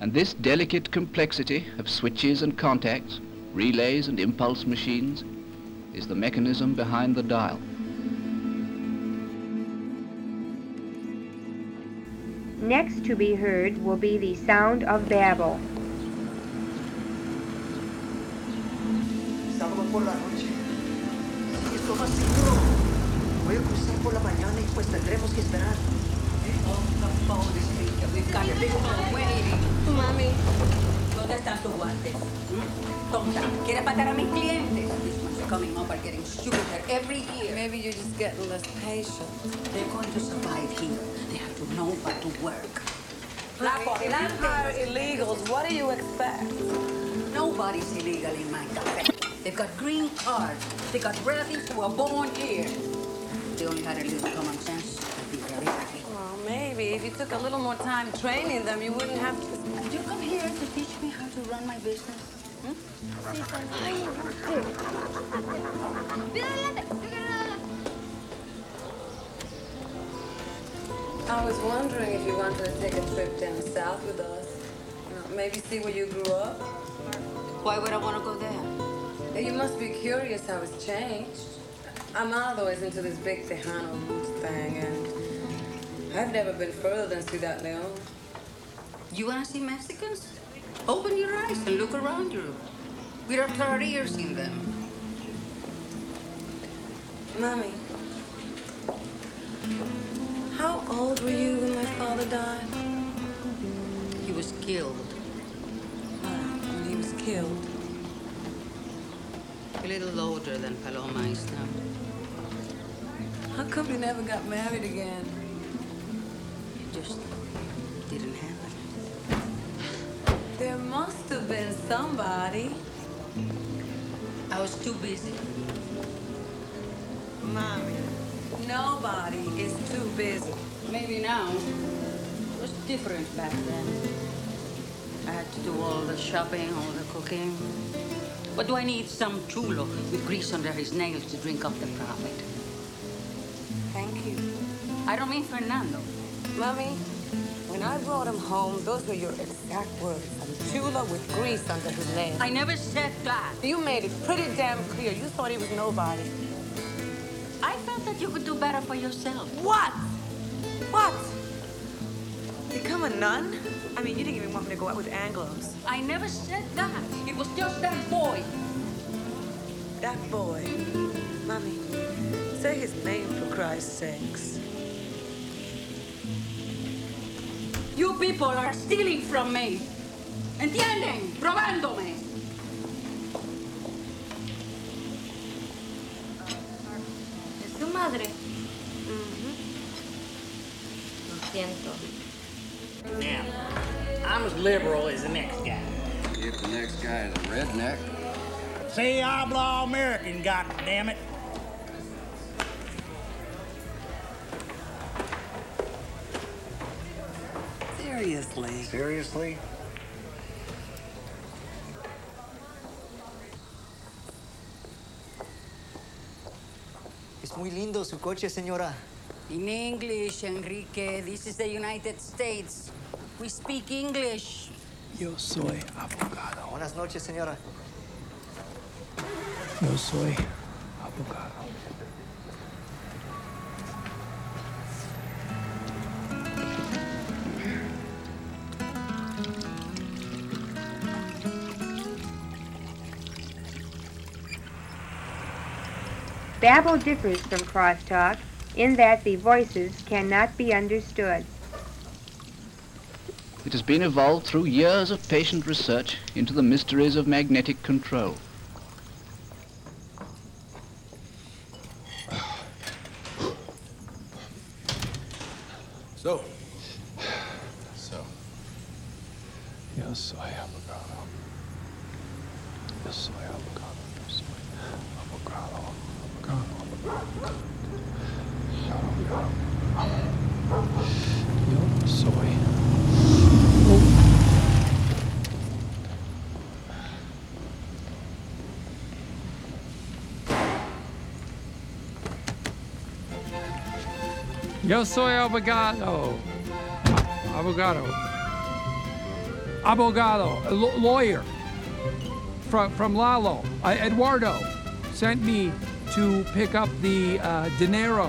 And this delicate complexity of switches and contacts, relays and impulse machines, is the mechanism behind the dial. Next to be heard will be the sound of Babel. Sábado por la noche. Sí, esto más seguro. Voy a cruzar por la mañana y pues tendremos que esperar. Oh, the phone is ringing. We've got people waiting. Mami, ¿Dónde están tus guantes? Tonta, ¿quieres matar a mis clientes? Coming getting stupider every year. maybe you're just getting less patient. They're going to survive here. They have to know what to work. Flaco, If you hire illegals, what do you expect? Nobody's illegal in my cafe. They've got green cards. They got relatives who are born here. They only had a little common sense, I'd be very happy. Well, maybe if you took a little more time training them, you wouldn't have to. Did here to teach me how to run my business? I was wondering if you wanted to take a trip down south with us. You know, maybe see where you grew up. Why would I want to go there? You must be curious how it's changed. I'm always into this big Tejano roots thing, and I've never been further than Ciudad Leon. You want to see Mexicans? Open your eyes and look around you. We are careers in them. Mommy, how old were you when my father died? He was killed. When he was killed. A little older than Paloma is now. How come you never got married again? It just somebody. I was too busy. Mommy, nobody is too busy. Maybe now. It was different back then. I had to do all the shopping, all the cooking. What do I need some chulo with grease under his nails to drink up the profit? Thank you. I don't mean Fernando. Mommy, when I brought him home, those were your exact words. Chulo with grease under his nails. I never said that. You made it pretty damn clear. You thought he was nobody. I felt that you could do better for yourself. What? What? Become a nun? I mean, you didn't even want me to go out with Anglos. I never said that. It was just that boy. That boy. Mommy, say his name for Christ's sakes. You people are stealing from me. ¿Entienden? Robándome. ¿Es tu madre? Lo siento. Now, I'm as liberal as the next guy. If the next guy is a redneck, Say outlaw American, God damn it. Seriously. seriously? Es muy lindo su coche, señora. In English, Enrique, this is the United States. We speak English. Yo soy abogado. Buenas noches, señora. Yo soy abogado. Babel differs from crosstalk in that the voices cannot be understood. It has been evolved through years of patient research into the mysteries of magnetic control. So. So. Yo soy abogado. Yo soy abogado. Yo soy abogado. Abogado. Abogado. Abogado. Yo soy. Yo soy abogado. Abogado. abogado, lawyer from, from Lalo, uh, Eduardo, sent me to pick up the uh, dinero.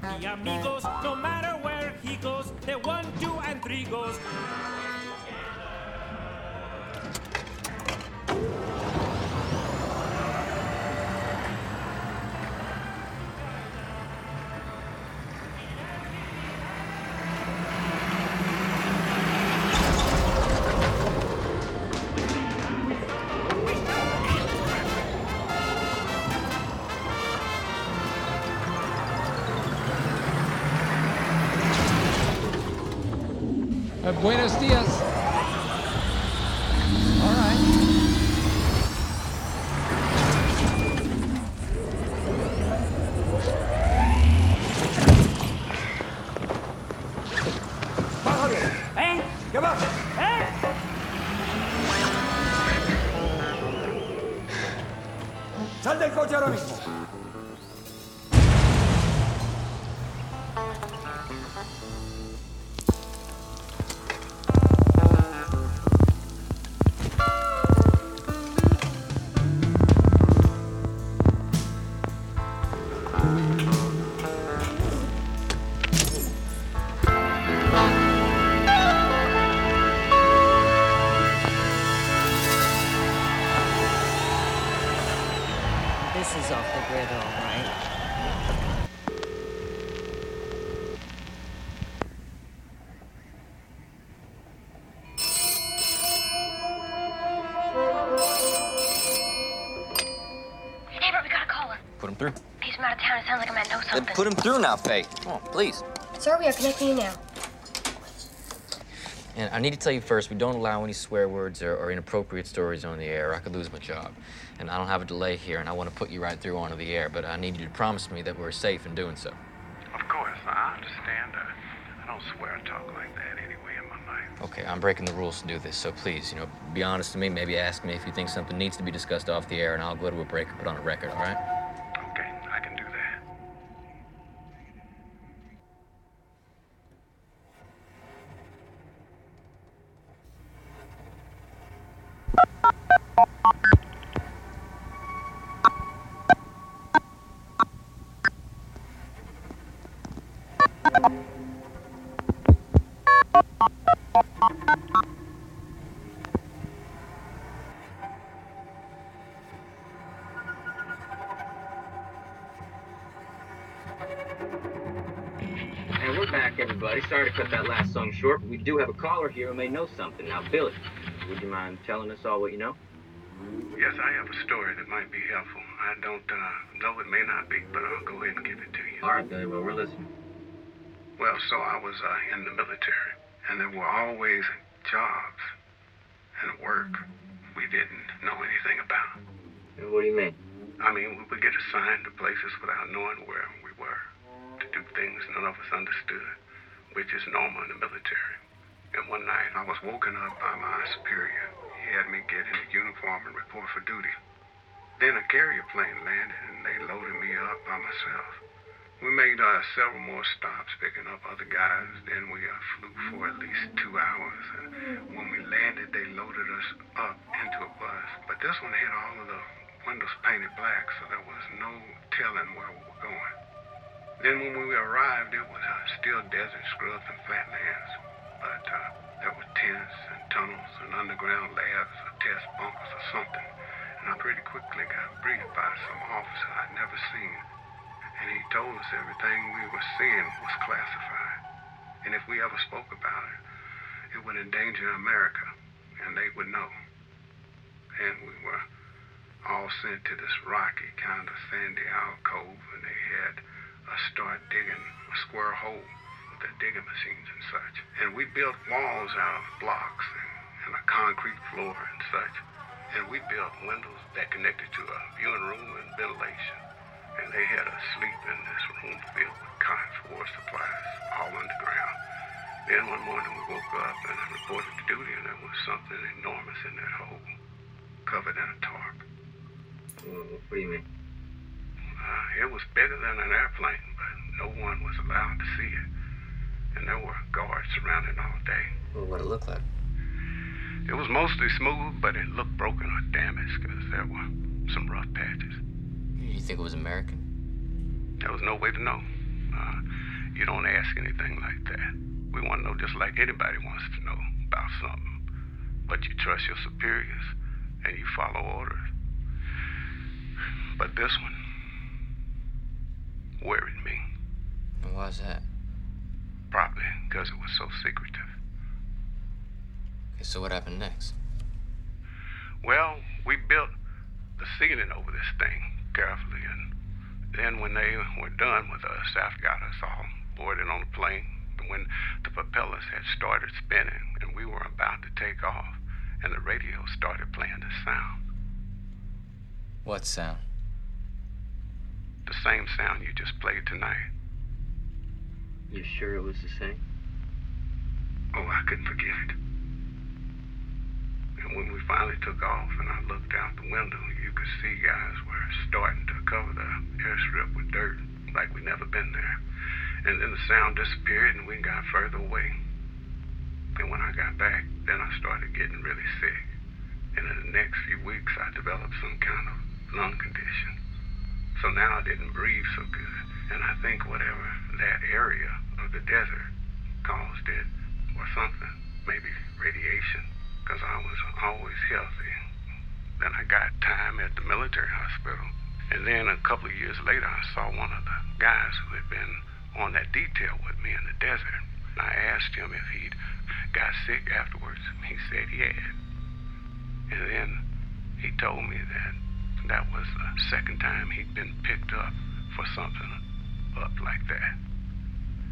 Papi amigos, no matter Buenos días. Then put him through now, Faye. Come on, please. Sir, we are connecting you now. And I need to tell you first, we don't allow any swear words or, or inappropriate stories on the air. I could lose my job. And I don't have a delay here, and I want to put you right through onto the air, but I need you to promise me that we're safe in doing so. Of course, I understand. Uh, I don't swear or talk like that anyway in my life. Okay, I'm breaking the rules to do this, so please, you know, be honest to me. Maybe ask me if you think something needs to be discussed off the air, and I'll go to a break and put on a record, all right? Do have a caller here who may know something. Now, Billy, would you mind telling us all what you know? Yes, I have a story that might be helpful. I don't uh, know. It may not be, but I'll go ahead and give it to you. All right, Billy, well, we're listening. Well, so I was uh, in the military, and there were always jobs and work we didn't know anything about. What do you mean? I mean, we would get assigned to places without knowing where we were, to do things none of us understood, which is normal in the military. And one night, I was woken up by my superior. He had me get in a uniform and report for duty. Then a carrier plane landed, and they loaded me up by myself. We made uh, several more stops picking up other guys. Then we uh, flew for at least two hours. And when we landed, they loaded us up into a bus. But this one had all of the windows painted black, so there was no telling where we were going. Then when we arrived, it was uh, still desert scrubs and flatlands. But uh, there were tents and tunnels and underground labs or test bunkers or something. And I pretty quickly got briefed by some officer I'd never seen and he told us everything we were seeing was classified. And if we ever spoke about it, it would endanger America, and they would know. And we were all sent to this rocky kind of sandy alcove, and they had us start digging a square hole the digging machines and such. And we built walls out of blocks and, and a concrete floor and such. And we built windows that connected to a viewing room and ventilation and they had us sleep in this room filled with for war supplies, all underground. Then one morning we woke up and I reported to duty, and there was something enormous in that hole, covered in a tarp. What do you mean? Uh, it was bigger than an airplane, but no one was allowed to see it. And there were guards surrounding all day. Well, what did it look like? It was mostly smooth, but it looked broken or damaged because there were some rough patches. You think it was American? There was no way to know. Uh, you don't ask anything like that. We want to know just like anybody wants to know about something. But you trust your superiors and you follow orders. But this one worried me. And why's that? Probably because it was so secretive. Okay, so what happened next? Well, we built the ceiling over this thing carefully, and then when they were done with us, after got us all boarded on the plane, and when the propellers had started spinning and we were about to take off, and the radio started playing the sound. What sound? The same sound you just played tonight. You sure it was the same? Oh, I couldn't forget it. And when we finally took off and I looked out the window, you could see guys were starting to cover the airstrip with dirt like we'd never been there. And then the sound disappeared and we got further away. And when I got back, then I started getting really sick. And in the next few weeks, I developed some kind of lung condition. So now I didn't breathe so good. And I think whatever that area of the desert caused it, or something, maybe radiation, because I was always healthy. Then I got time at the military hospital. And then a couple of years later, I saw one of the guys who had been on that detail with me in the desert. I asked him if he'd got sick afterwards. He said he had. And then he told me that that was the second time he'd been picked up for something up like that.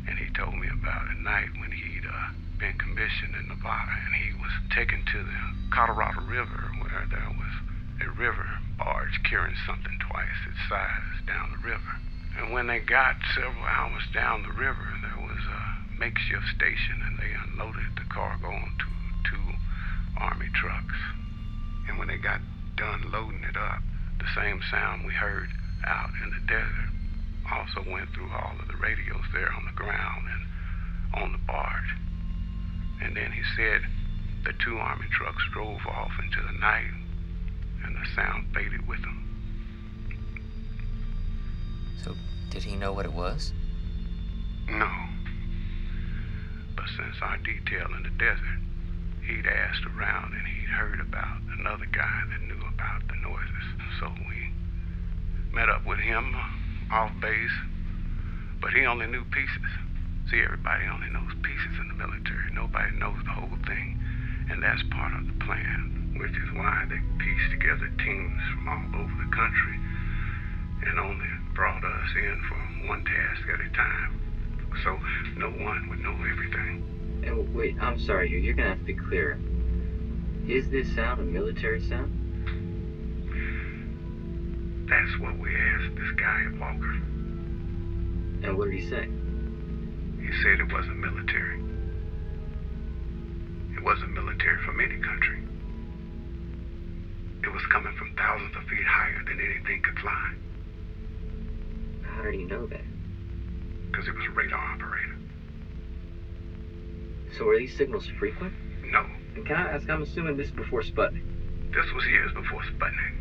And he told me about a night when he'd uh, been commissioned in Nevada and he was taken to the Colorado River where there was a river barge carrying something twice its size down the river. And when they got several hours down the river, there was a makeshift station and they unloaded the cargo onto two army trucks. And when they got done loading it up, the same sound we heard out in the desert also went through all of the radios there on the ground and on the barge. And then he said the two army trucks drove off into the night and the sound faded with them. So, did he know what it was? No. But since our detail in the desert, he'd asked around and he'd heard about another guy that knew about the noises. So we met up with him off base, but he only knew pieces. See, everybody only knows pieces in the military. Nobody knows the whole thing. And that's part of the plan, which is why they piece together teams from all over the country and only brought us in for one task at a time. So no one would know everything. And wait, I'm sorry, you- you're gonna have to be clear. Is this sound a military sound? That's what we asked this guy at Walker. And what did he say? He said it wasn't military. It wasn't military from any country. It was coming from thousands of feet higher than anything could fly. How did he know that? Because it was a radar operator. So are these signals frequent? No, And can I ask, I'm assuming this is before Sputnik. this was years before Sputnik.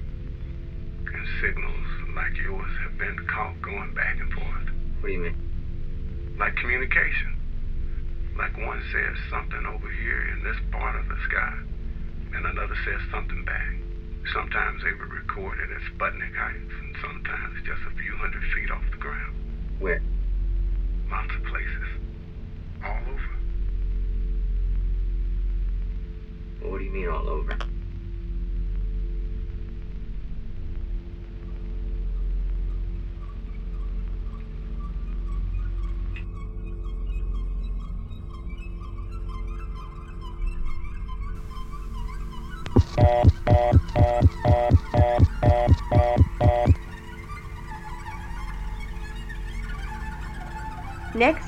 And signals like yours have been caught going back and forth. What do you mean? Like communication. Like one says something over here in this part of the sky, and another says something back. Sometimes they were recorded at Sputnik heights, and sometimes just a few hundred feet off the ground. Where? Lots of places. All over. What do you mean all over?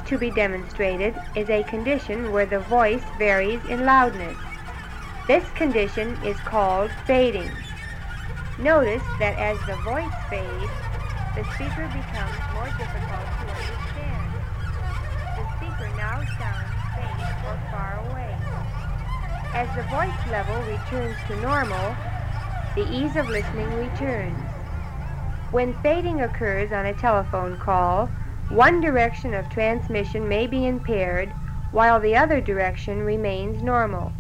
To be demonstrated is a condition where the voice varies in loudness. This condition is called fading. Notice that as the voice fades, the speaker becomes more difficult to understand. The speaker now sounds faint or far away. As the voice level returns to normal, the ease of listening returns. When fading occurs on a telephone call, one direction of transmission may be impaired while the other direction remains normal.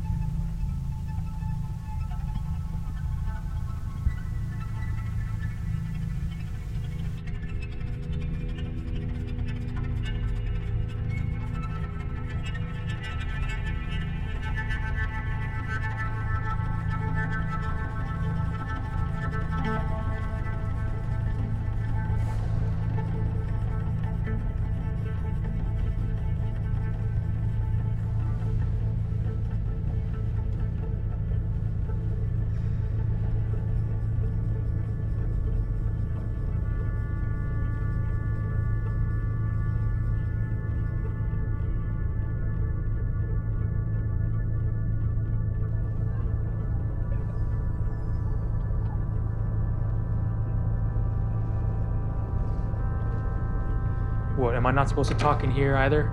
What, am I not supposed to talk in here either?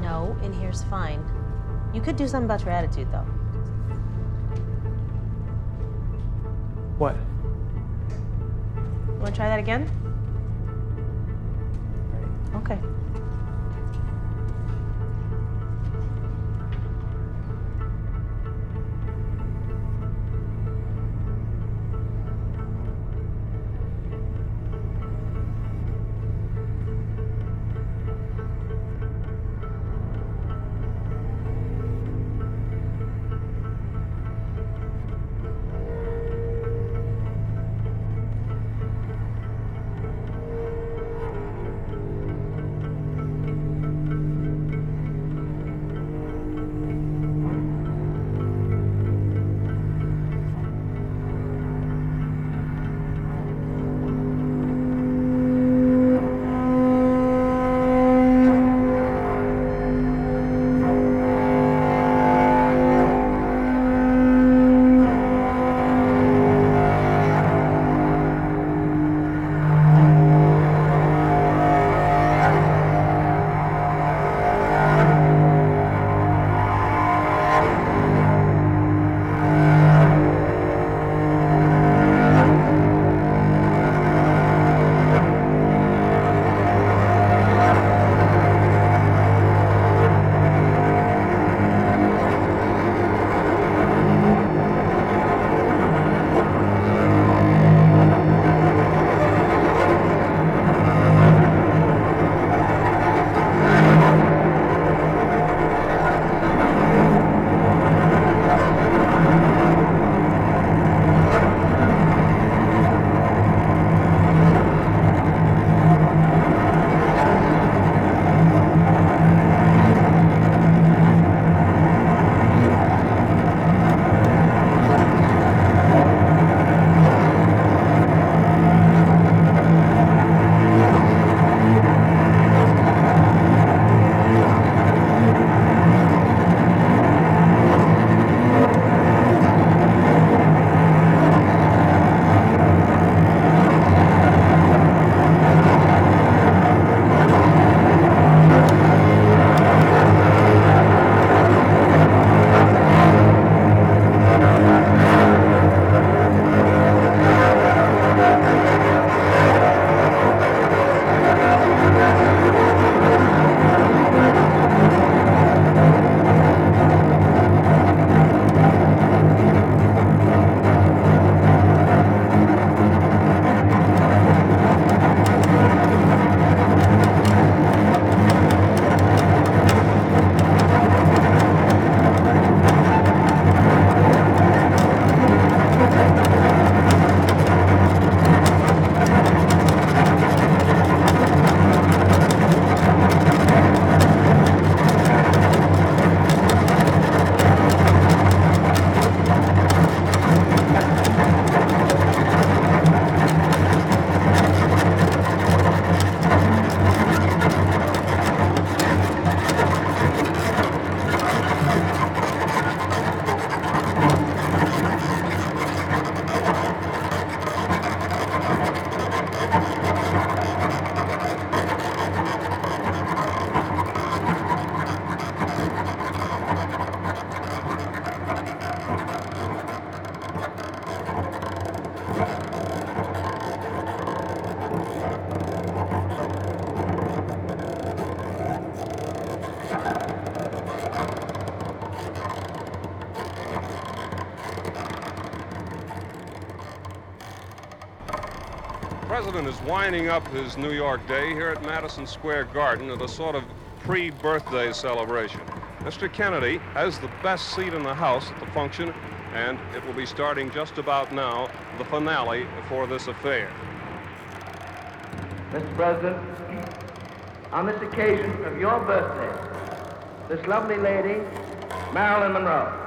No, in here's fine. You could do something about your attitude, though. What? You want to try that again? Okay. President is winding up his New York day here at Madison Square Garden at a sort of pre-birthday celebration. Mr. Kennedy has the best seat in the House at the function, and it will be starting just about now, the finale for this affair. Mr. President, on this occasion of your birthday, this lovely lady, Marilyn Monroe.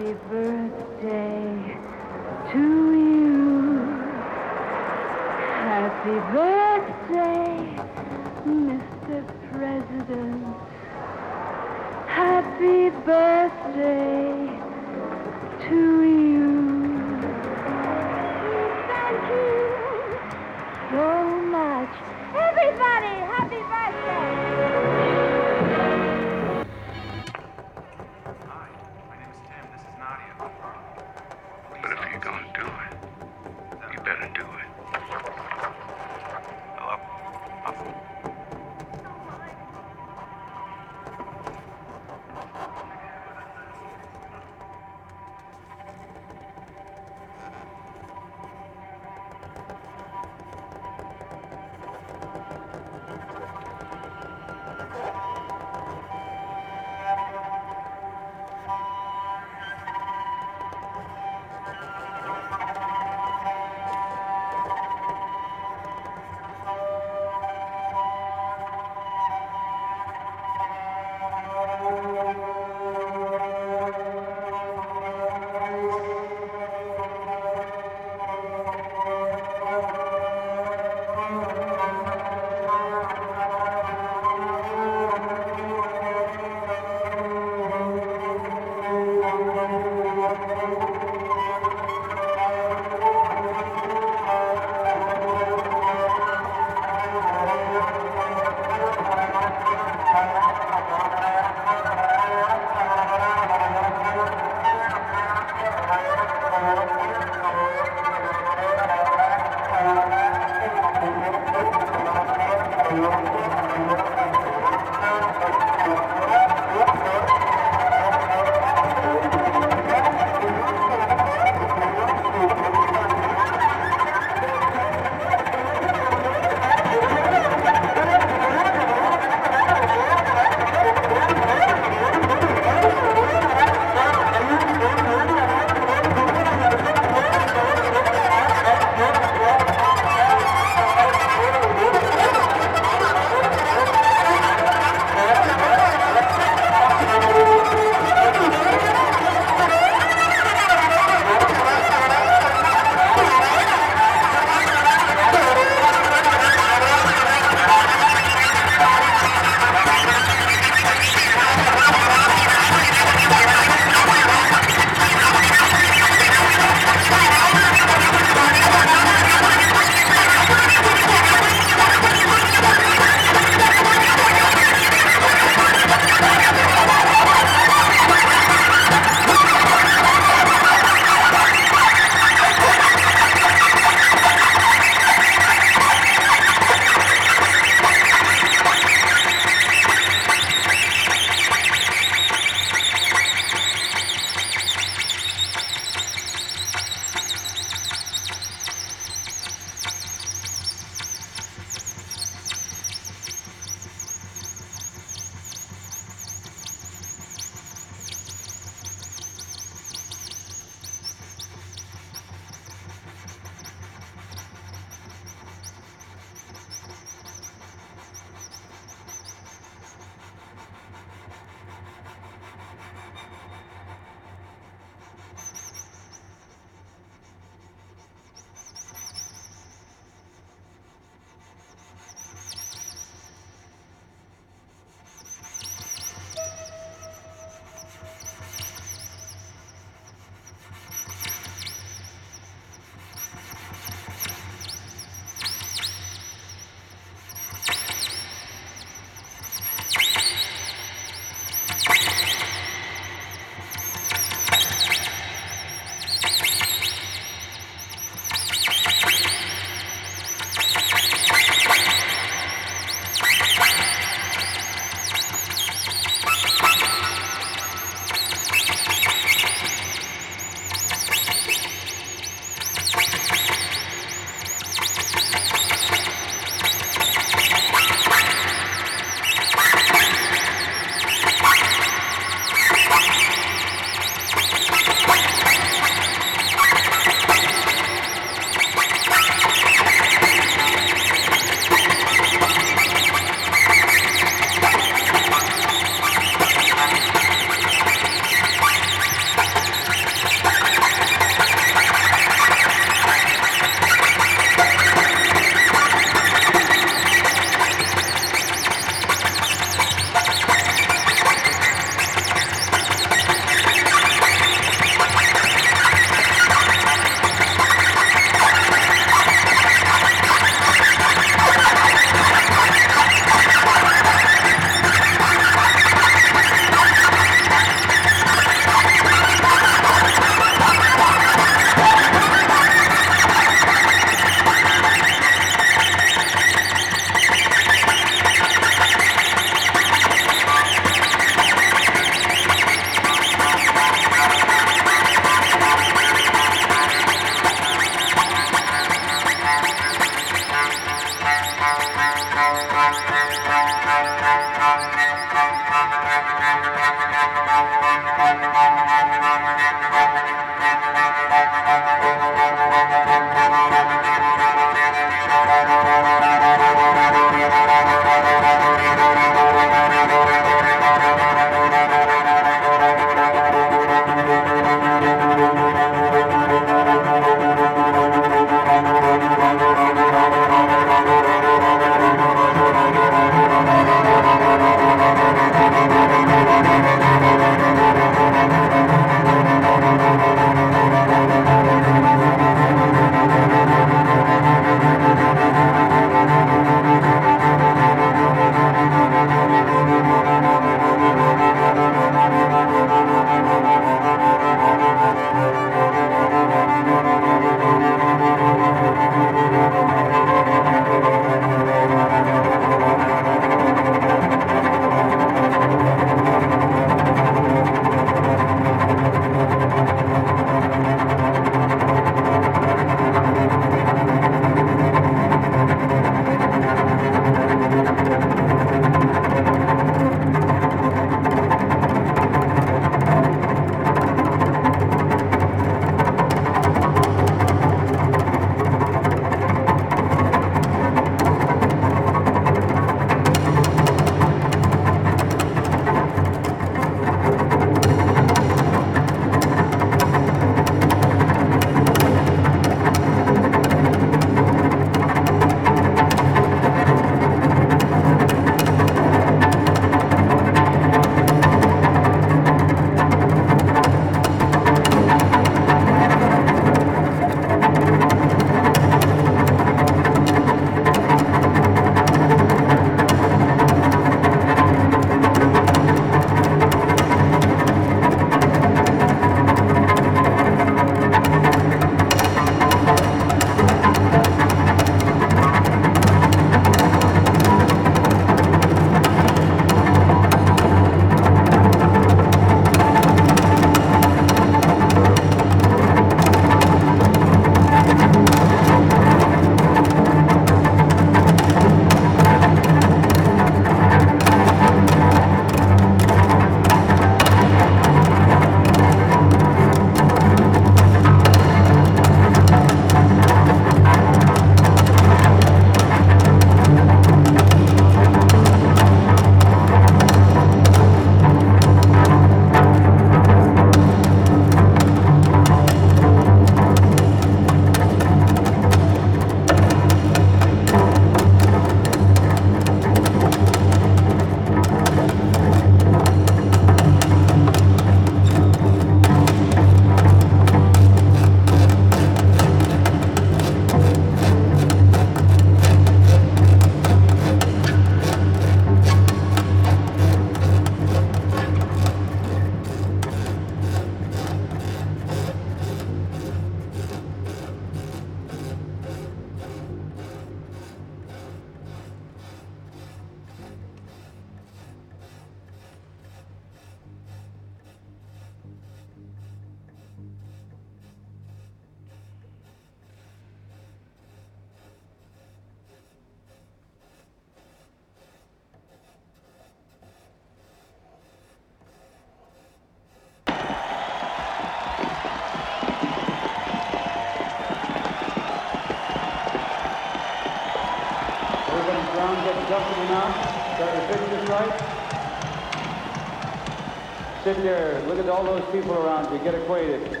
Sit there, look at all those people around you, get acquainted.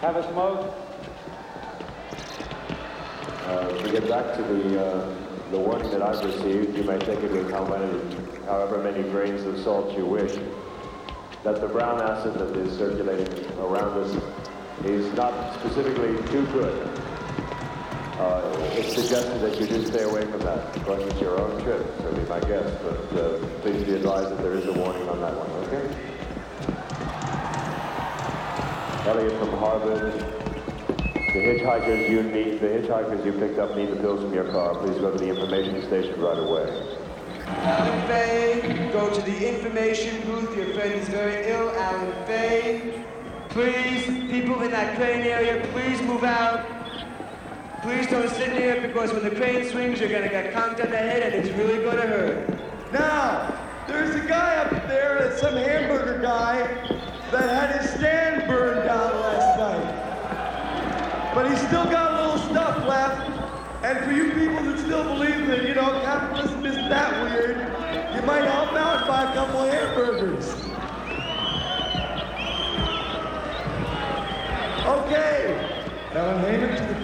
Have a smoke? Uh, to get back to the, uh, the warning that I've received, you may take it with how many, however many grains of salt you wish, that the brown acid that is circulating around us is not specifically too good. Uh, it's suggested that you do stay away from that. Course, it's your own trip, so be my guest, but uh, please be advised that there is a warning on that one, okay? Elliot from Harvard. The hitchhikers you need, the hitchhikers you picked up need the pills from your car. Please go to the information station right away. Alan Fay, go to the information booth. Your friend is very ill. Alan Fay. Please, people in that crane area, please move out. Please don't sit near it because when the crane swings, you're gonna get conked on the head and it's really gonna hurt. Now, there's a guy up there, some hamburger guy, that had his stand burned down last night. But he's still got a little stuff left. And for you people that still believe that, you know, capitalism isn't that weird, you might help out buy a couple of hamburgers. Okay.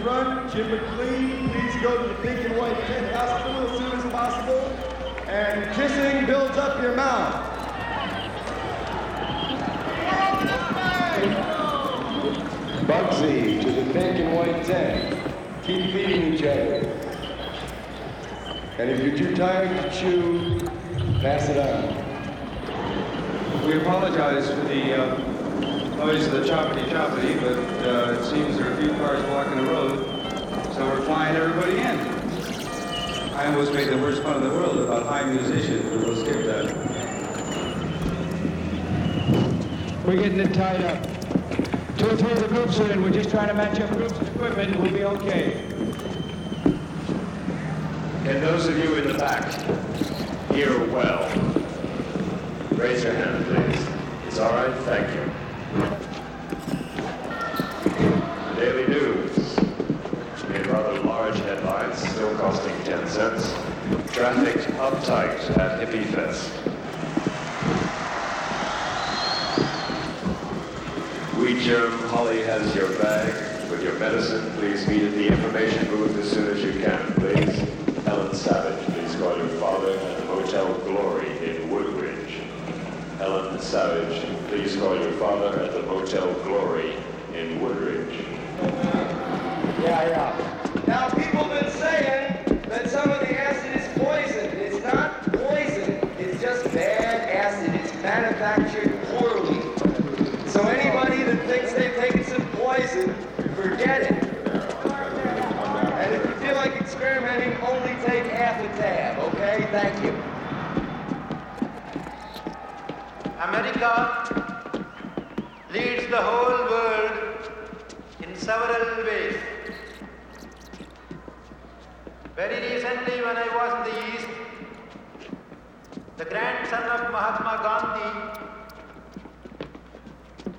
To the front. Jim McLean, please go to the pink and white tent hospital as soon as possible. And kissing builds up your mouth. Bugsy to the pink and white tent. Keep feeding each other. And if you're too tired to chew, pass it on. We apologize for the uh, noise of the choppity choppity, but uh, it seems there are a few cars blocking the road, so we're flying everybody in. I almost made the worst fun in the world about high musicians, but we'll skip that. We're getting it tied up. Two or three of the groups are in. We're just trying to match up groups and equipment. We'll be okay. And those of you in the back, hear well. Raise your hand, please. It's all right, thank you. Still costing 10 cents. Traffic uptight at Hippie Fest. We Germ, Holly has your bag with your medicine. Please meet at the information booth as soon as you can, please. Ellen Savage, please call your father at the Motel Glory in Woodridge. Ellen Savage, please call your father at the Motel Glory in Woodridge. Yeah, yeah. Now, people have been saying that some of the acid is poison. It's not poison. It's just bad acid. It's manufactured poorly. So anybody that thinks they've taken some poison, forget it. And if you feel like experimenting, only take half a tab, okay? Thank you. America leads the whole world in several ways. Very recently, when I was in the East, the grandson of Mahatma Gandhi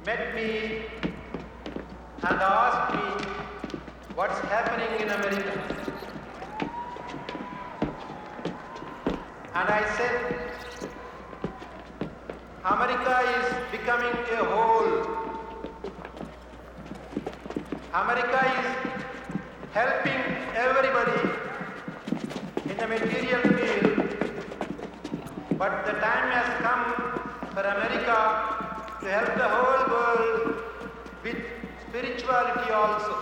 met me and asked me what's happening in America. And I said, America is becoming a whole. America is helping everybody in the material field, but the time has come for America to help the whole world with spirituality also.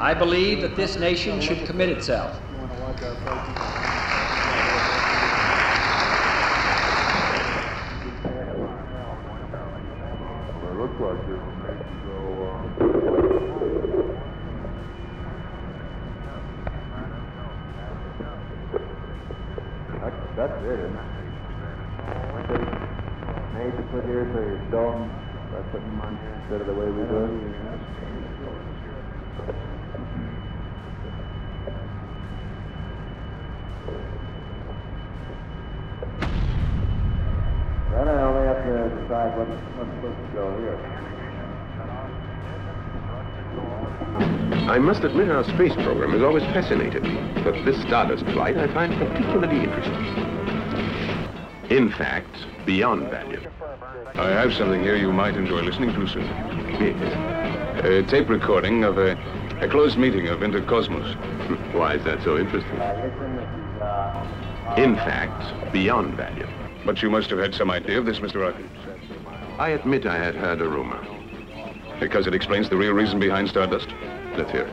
I believe that this nation should commit itself I must admit our space program has always fascinated me, but this Stardust flight I find particularly interesting. In fact, beyond value. I have something here you might enjoy listening to, sir. Yes. A tape recording of a, a closed meeting of Intercosmos. Why is that so interesting? In fact, beyond value. But you must have had some idea of this, Mr. Arkin. I admit I had heard a rumor. Because it explains the real reason behind Stardust? The theory.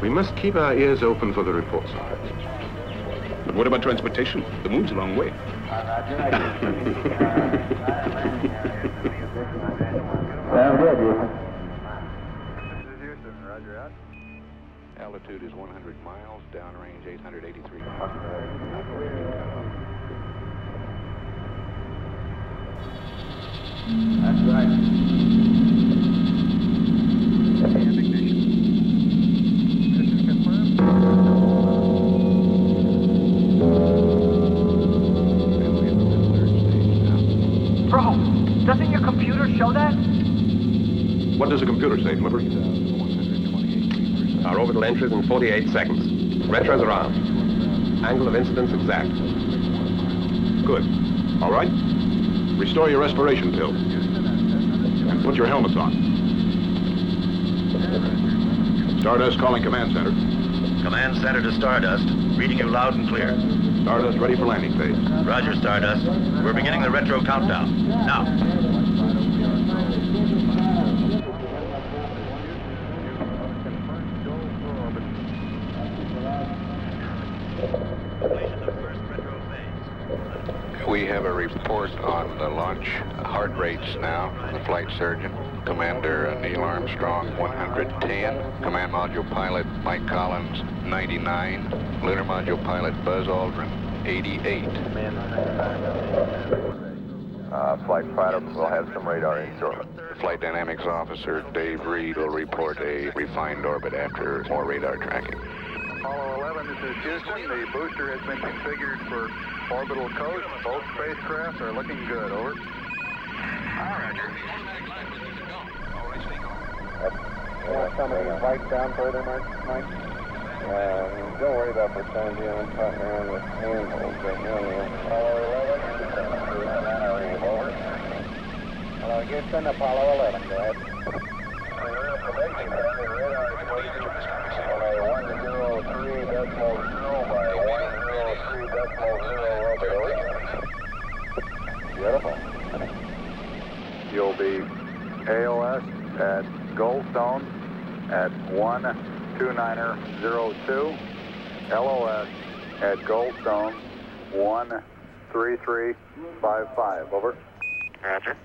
We must keep our ears open for the reports. But what about transportation? The moon's a long way. Sound good, Houston. This is Houston, roger out. Altitude is 100 miles, downrange 883 miles. That's right. Computer say, Flipper? Our orbital entry is in 48 seconds. Retros are on. Angle of incidence exact. Good. All right. Restore your respiration pill. And put your helmets on. Stardust calling command center. Command center to Stardust. Reading you loud and clear. Stardust ready for landing phase. Roger, Stardust. We're beginning the retro countdown. Now. We have a report on the launch heart rates now. The flight surgeon, Commander Neil Armstrong, 110. Command Module Pilot Mike Collins, 99. Lunar Module Pilot Buzz Aldrin, 88. Uh, flight pilot will have some radar in shortly. Flight Dynamics Officer Dave Reed will report a refined orbit after more radar tracking. Apollo 11, this is Houston. The booster has been configured for orbital coast. Both spacecraft are looking good. Over. Yeah, somebody right down further, Mike? Mike? Uh, don't worry about pretending I'm cutting around with handholds right now. Apollo 11, over. Hello, Houston, Apollo 11, go ahead. Beautiful. You'll be AOS at Goldstone at 12902. LOS at Goldstone 13355. Over. Roger.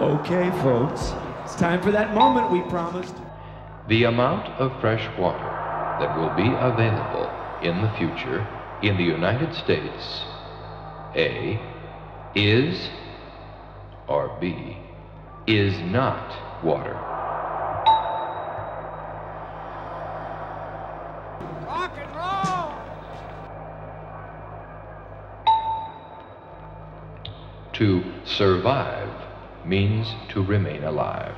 Okay, folks. It's time for that moment we promised. The amount of fresh water that will be available in the future in the United States, A, is, or B, is not water. Rock and roll! To survive means to remain alive.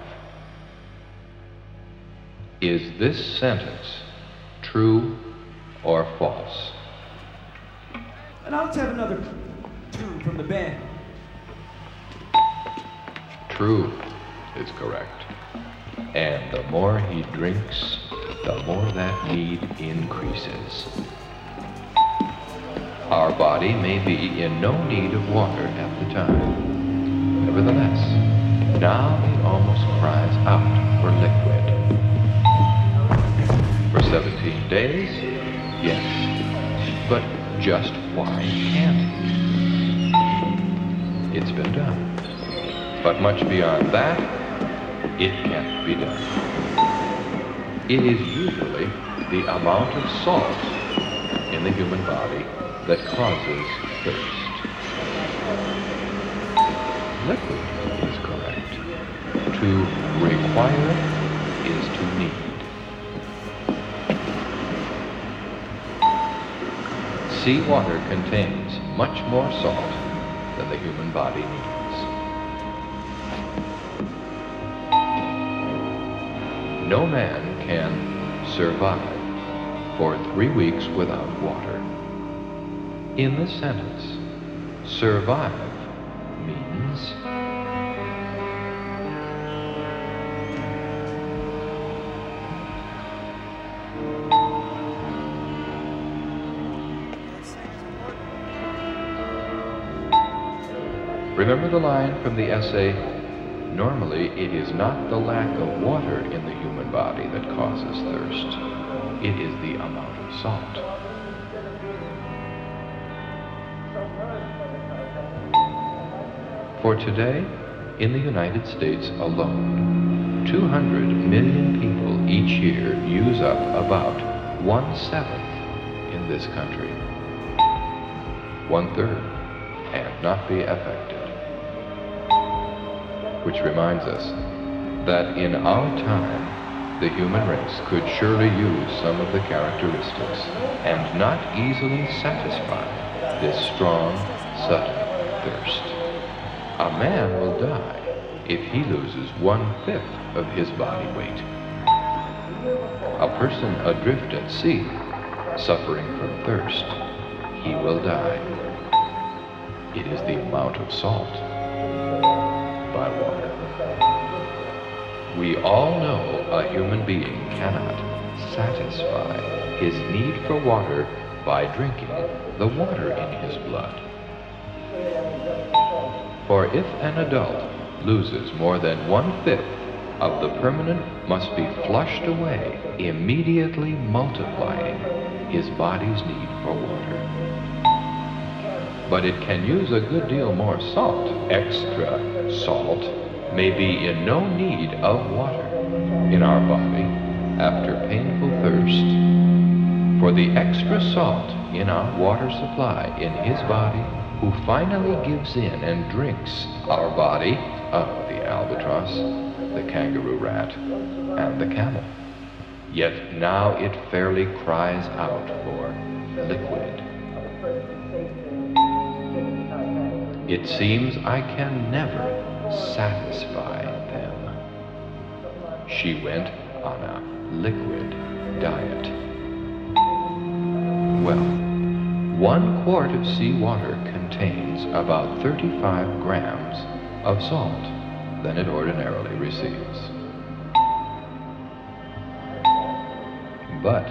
Is this sentence true or false? And I'll have another tune from the band. True is correct. And the more he drinks, the more that need increases. Our body may be in no need of water at the time. Nevertheless, now it almost cries out for liquid. For 17 days? Yes. But just why can't he? It's been done. But much beyond that, it can't be done. It is usually the amount of salt in the human body that causes thirst. Liquid is correct. To require is to need. Seawater contains much more salt than the human body needs. No man can survive for three weeks without water. In this sentence, survive means Remember the line from the essay Normally, it is not the lack of water in the human body that causes thirst. It is the amount of salt. For today, in the United States alone, 200 million people each year use up about one seventh in this country. One third and not be affected. Which reminds us that in our time, the human race could surely use some of the characteristics and not easily satisfy this strong, sudden thirst. A man will die if he loses one-fifth of his body weight. A person adrift at sea, suffering from thirst, he will die. It is the amount of salt by water. We all know a human being cannot satisfy his need for water by drinking the water in his blood. For if an adult loses more than one-fifth of the permanent must be flushed away, immediately multiplying his body's need for water. But it can use a good deal more salt. Extra salt may be in no need of water in our body after painful thirst. For the extra salt in our water supply in his body, who finally gives in and drinks our body of the albatross, the kangaroo rat, and the camel. Yet now it fairly cries out for liquid. It seems I can never satisfy them. She went on a liquid diet. Well, one quart of seawater contains about 35 grams of salt than it ordinarily receives. But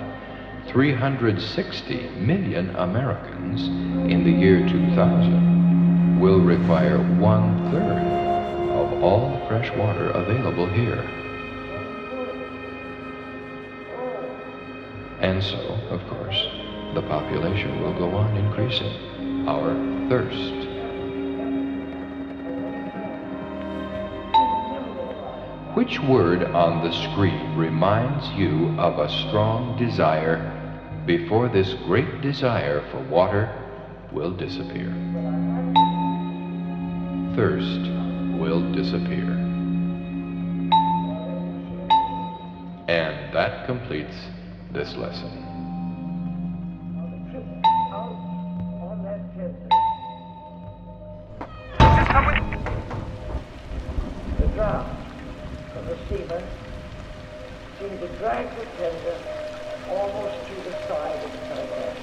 360 million Americans in the year 2000 will require one third of all fresh water available here. And so, of course, the population will go on increasing. Our thirst Which word on the screen reminds you of a strong desire before this great desire for water will disappear? Thirst will disappear. And that completes this lesson. The draft from the steamer seemed to drag the tender almost to the side of the Titanic.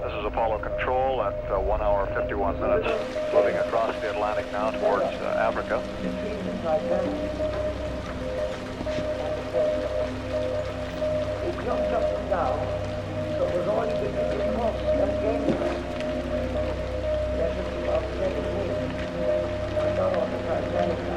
This is Apollo Control at uh, 1 hour 51 minutes, moving across the Atlantic now towards uh, Africa. Jumped up and down, off the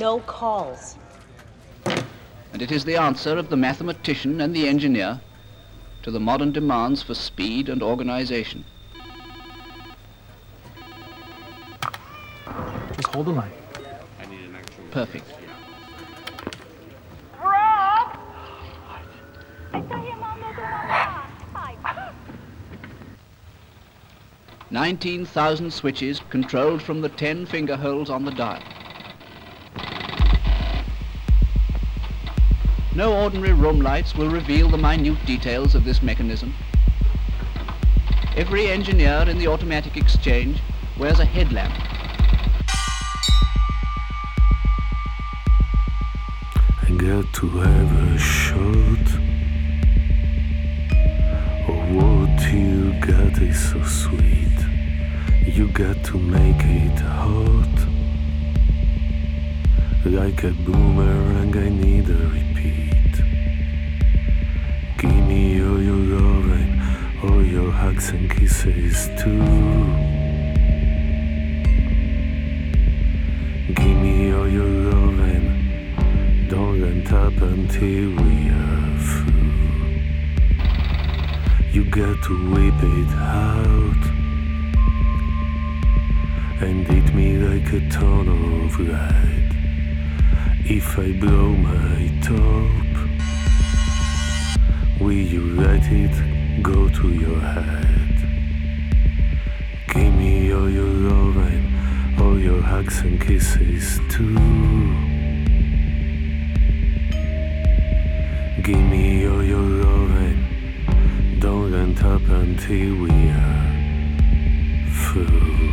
No calls. And it is the answer of the mathematician and the engineer to the modern demands for speed and organization. Just hold the line. Perfect. Rob! I saw him on the door. 19,000 switches controlled from the 10 finger holes on the dial. No ordinary room lights will reveal the minute details of this mechanism. Every engineer in the automatic exchange wears a headlamp. I got to have a shot. Oh, what you got is so sweet. You got to make it hot. Like a boomerang, I need a repeat. Hugs and kisses too. Give me all your loving, don't let up until we are through. You got to whip it out and hit me like a ton of light. If I blow my top, will you let it go to your head? Give me all your love and all your hugs and kisses too. Give me all your loving, don't let up until we are through.